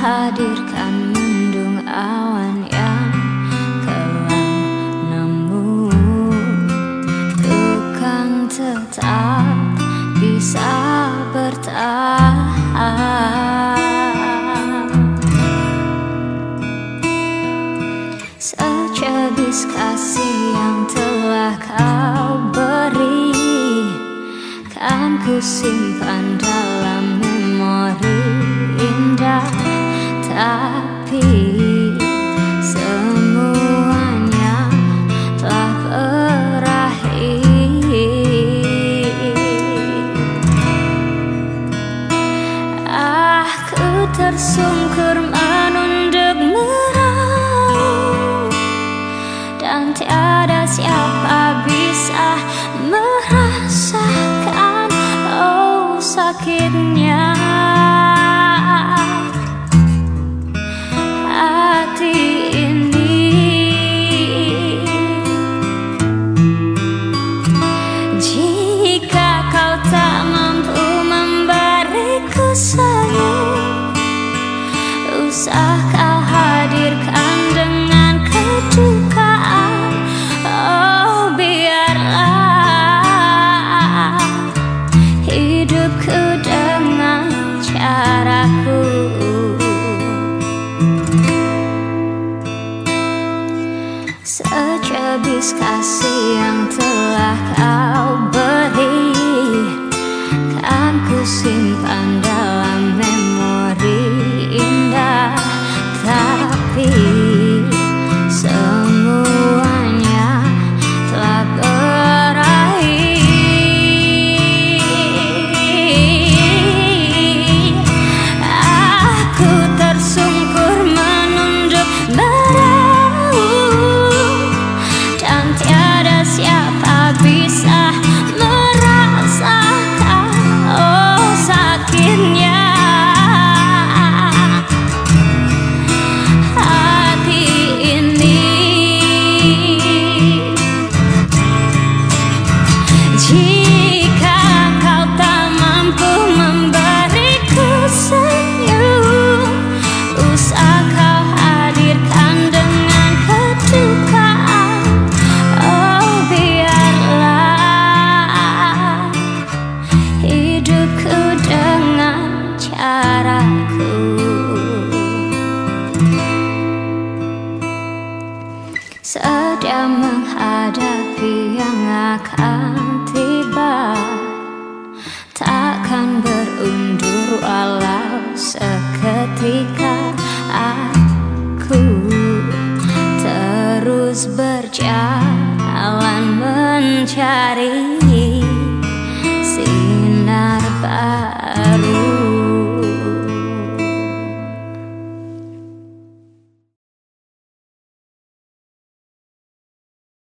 menghadirkan mendung awan yang kelam Namun kekang tetap bisa bertahan. Secebis kasih yang telah kau beri Kan ku simpan dalam memori Tapi semuanya telah berakhir. Aku tersungkur menunduk meraung Dan tiada siapa bisa merasakan Oh sakitnya Secebis kasih yang telah kau beri Sedang menghadapi yang akan carry